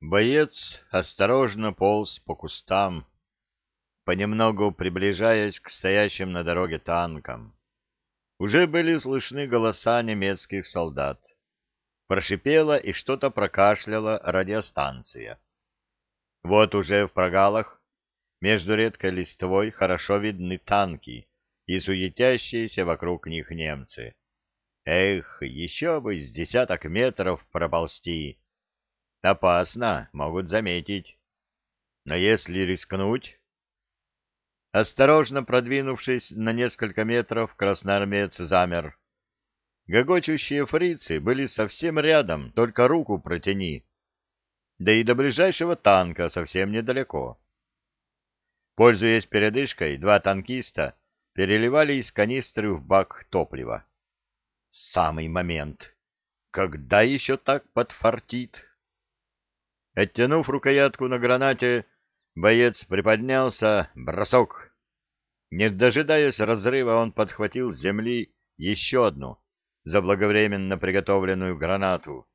Боец осторожно полз по кустам, понемногу приближаясь к стоящим на дороге танкам. Уже были слышны голоса немецких солдат. Прошипела и что-то прокашляла радиостанция. Вот уже в прогалах между редкой листвой хорошо видны танки и суетящиеся вокруг них немцы. Эх, еще бы с десяток метров проползти. Опасно, могут заметить. Но если рискнуть... Осторожно продвинувшись на несколько метров, красноармеец замер. Гогочущие фрицы были совсем рядом, только руку протяни. Да и до ближайшего танка совсем недалеко. Пользуясь передышкой, два танкиста переливали из канистры в бак топлива. Самый момент. Когда еще так подфартит? Оттянув рукоятку на гранате, боец приподнялся, бросок. Не дожидаясь разрыва, он подхватил с земли еще одну, заблаговременно приготовленную гранату.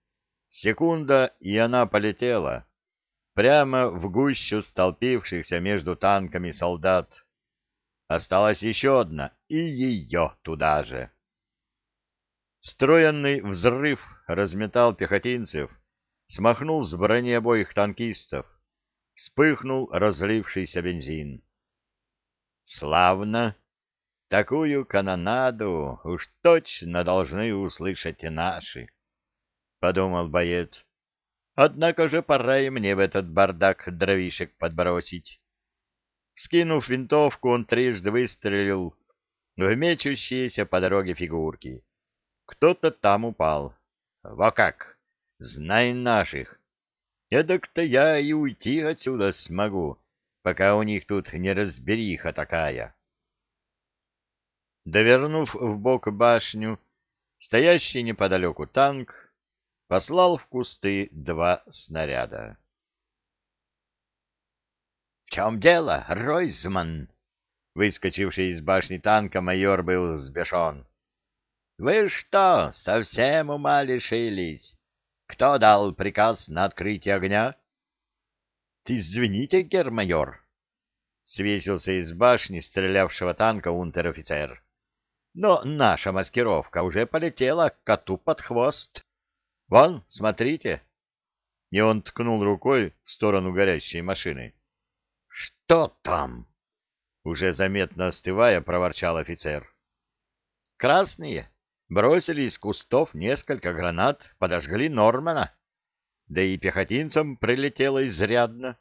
Секунда, и она полетела прямо в гущу столпившихся между танками солдат. Осталась еще одна, и ее туда же. Строенный взрыв разметал пехотинцев, смахнул с брони обоих танкистов. Вспыхнул разлившийся бензин. Славно! Такую канонаду уж точно должны услышать и наши, — подумал боец. Однако же пора и мне в этот бардак дровишек подбросить. Скинув винтовку, он трижды выстрелил в мечущиеся по дороге фигурки. Кто-то там упал. Во как! Знай наших! Эдак-то я и уйти отсюда смогу, пока у них тут не разбериха такая. Довернув в бок башню, стоящий неподалеку танк послал в кусты два снаряда. — В чем дело, Ройзман? Выскочивший из башни танка майор был взбешен. Вы что, совсем ума лишились? Кто дал приказ на открытие огня? — Извините, гермайор, — свесился из башни стрелявшего танка унтер-офицер. — Но наша маскировка уже полетела коту под хвост. Вон, смотрите. И он ткнул рукой в сторону горящей машины. — Что там? — уже заметно остывая, проворчал офицер. — Красные бросили из кустов несколько гранат, подожгли Нормана. Да и пехотинцам прилетело изрядно.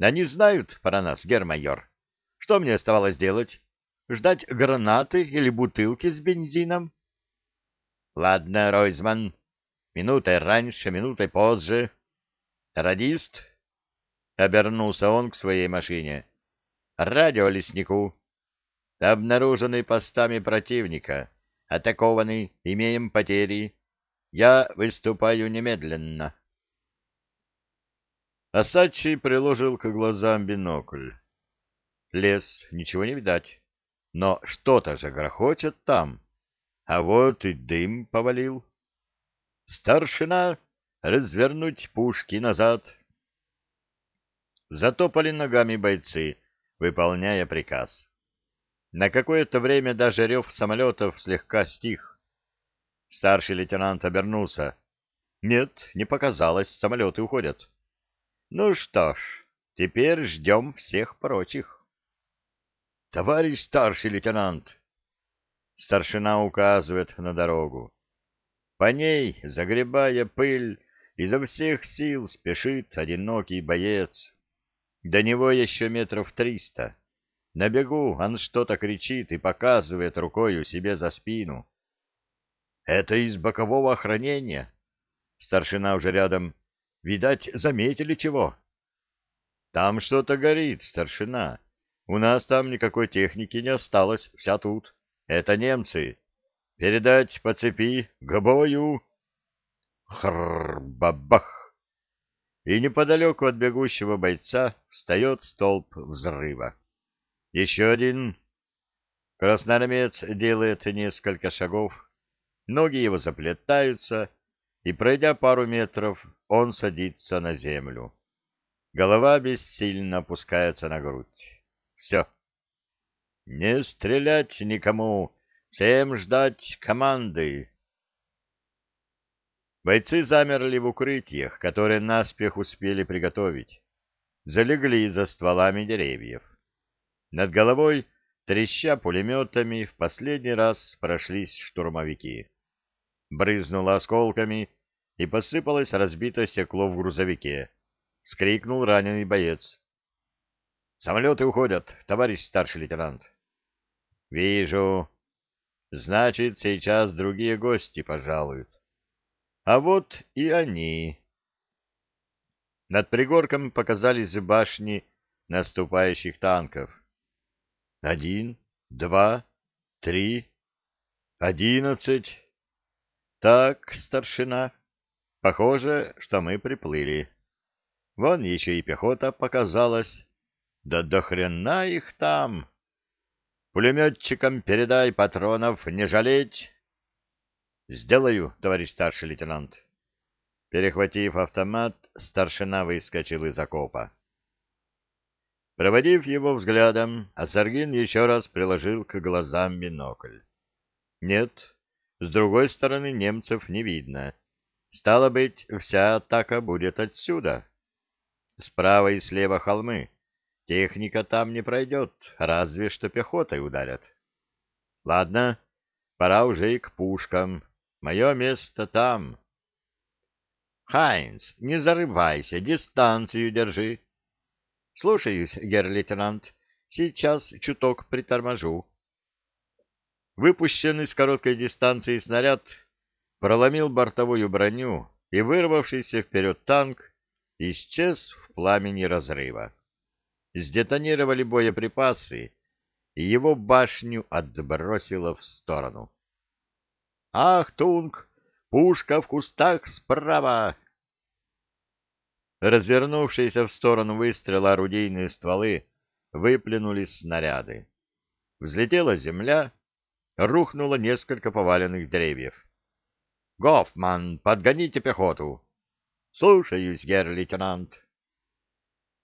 Они знают про нас, гермайор. Что мне оставалось делать? Ждать гранаты или бутылки с бензином? Ладно, Ройзман, минутой раньше, минутой позже. Радист? Обернулся он к своей машине. Радио леснику. Обнаруженный постами противника атакованы, имеем потери. Я выступаю немедленно. Асачи приложил к глазам бинокль. Лес, ничего не видать. Но что-то же грохочет там. А вот и дым повалил. Старшина, развернуть пушки назад. Затопали ногами бойцы, выполняя приказ. На какое-то время даже рев самолетов слегка стих. Старший лейтенант обернулся. Нет, не показалось, самолеты уходят. Ну что ж, теперь ждем всех прочих. Товарищ старший лейтенант! Старшина указывает на дорогу. По ней, загребая пыль, изо всех сил спешит одинокий боец. До него еще метров триста. На бегу он что-то кричит и показывает рукою себе за спину. Это из бокового охранения. Старшина уже рядом. Видать, заметили чего? Там что-то горит, старшина. У нас там никакой техники не осталось, вся тут. Это немцы. Передать по цепи, к бою. Хр-бабах! И неподалеку от бегущего бойца встает столб взрыва. Еще один. Красноармеец делает несколько шагов. Ноги его заплетаются, и, пройдя пару метров, он садится на землю. Голова бессильно опускается на грудь. Все. Не стрелять никому, всем ждать команды. Бойцы замерли в укрытиях, которые наспех успели приготовить. Залегли за стволами деревьев. Над головой, треща пулеметами, в последний раз прошлись штурмовики. Брызнуло осколками, и посыпалось разбитое стекло в грузовике. Скрикнул раненый боец. «Самолеты уходят, товарищ старший лейтенант». «Вижу. Значит, сейчас другие гости пожалуют. А вот и они». Над пригорком показались башни наступающих танков. Один, два, три, одиннадцать. Так, старшина, похоже, что мы приплыли. Вон еще и пехота показалась. Да до хрена их там! Пулеметчикам передай патронов не жалеть. Сделаю, товарищ старший лейтенант. Перехватив автомат, старшина выскочил из окопа. Проводив его взглядом, Асаргин еще раз приложил к глазам бинокль. Нет, с другой стороны немцев не видно. Стало быть, вся атака будет отсюда. Справа и слева холмы. Техника там не пройдет, разве что пехотой ударят. Ладно, пора уже и к пушкам. Мое место там. Хайнс, не зарывайся, дистанцию держи. Слушаюсь, герр-лейтенант. Сейчас чуток приторможу. Выпущенный с короткой дистанции снаряд проломил бортовую броню, и вырвавшийся вперед танк исчез в пламени разрыва. Сдетонировали боеприпасы, и его башню отбросило в сторону. «Ах, Тунг! Пушка в кустах справа!» Развернувшиеся в сторону выстрела орудийные стволы выплюнули снаряды. Взлетела земля, рухнуло несколько поваленных деревьев. «Гофман, подгоните пехоту!» «Слушаюсь, герр-лейтенант!»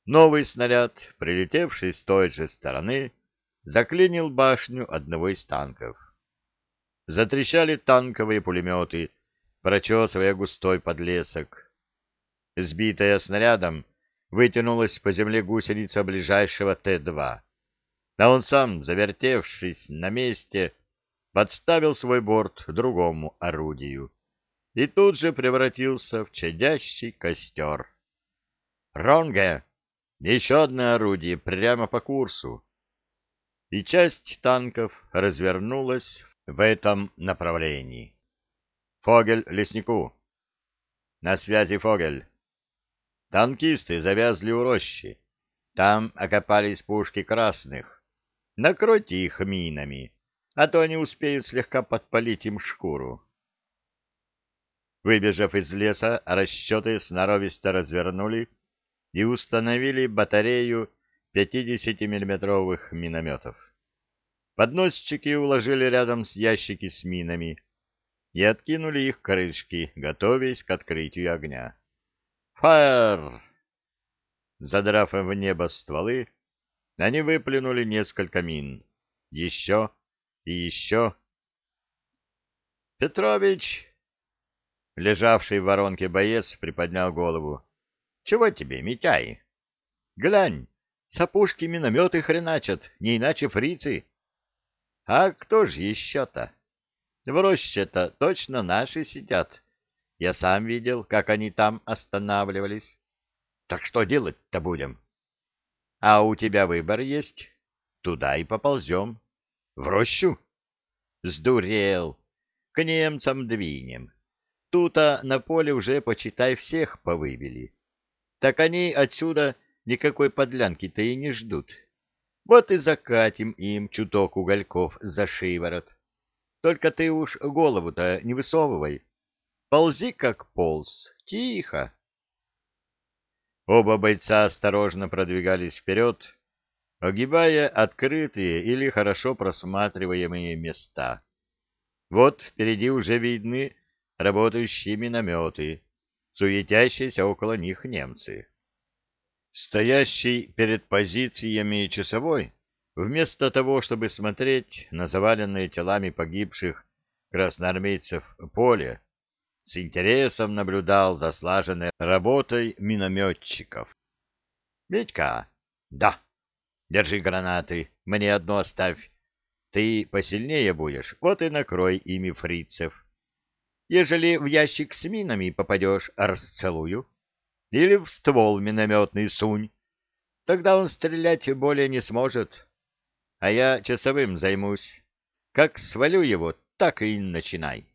Новый снаряд, прилетевший с той же стороны, заклинил башню одного из танков. Затрещали танковые пулеметы, прочесывая густой подлесок. Сбитая снарядом, вытянулась по земле гусеница ближайшего Т-2. А он сам, завертевшись на месте, подставил свой борт другому орудию и тут же превратился в чадящий костер. «Ронге! Еще одно орудие прямо по курсу!» И часть танков развернулась в этом направлении. «Фогель леснику!» «На связи, Фогель!» Танкисты завязли у рощи. Там окопались пушки красных. Накройте их минами, а то они успеют слегка подпалить им шкуру. Выбежав из леса, расчеты сноровисто развернули и установили батарею 50-миллиметровых минометов. Подносчики уложили рядом с ящики с минами и откинули их крышки, готовясь к открытию огня. «Фаер!» Задрав в небо стволы, они выплюнули несколько мин. Еще и еще. «Петрович!» Лежавший в воронке боец приподнял голову. «Чего тебе, Митяй? Глянь, с опушки минометы хреначат, не иначе фрицы. А кто ж еще-то? В роще-то точно наши сидят, я сам видел, как они там останавливались. Так что делать-то будем? А у тебя выбор есть? Туда и поползем. В рощу? Сдурел. К немцам двинем. Тут-то на поле уже, почитай, всех повыбили. Так они отсюда никакой подлянки-то и не ждут. Вот и закатим им чуток угольков за шиворот. Только ты уж голову-то не высовывай, Ползи, как полз, тихо. Оба бойца осторожно продвигались вперед, огибая открытые или хорошо просматриваемые места. Вот впереди уже видны работающие минометы, суетящиеся около них немцы. Стоящий перед позициями часовой, вместо того, чтобы смотреть на заваленные телами погибших красноармейцев поле, с интересом наблюдал за слаженной работой минометчиков. — Медька, да, держи гранаты, мне одну оставь. Ты посильнее будешь, вот и накрой ими фрицев. Ежели в ящик с минами попадешь, расцелую или в ствол минометный сунь. Тогда он стрелять более не сможет. А я часовым займусь. Как свалю его, так и начинай.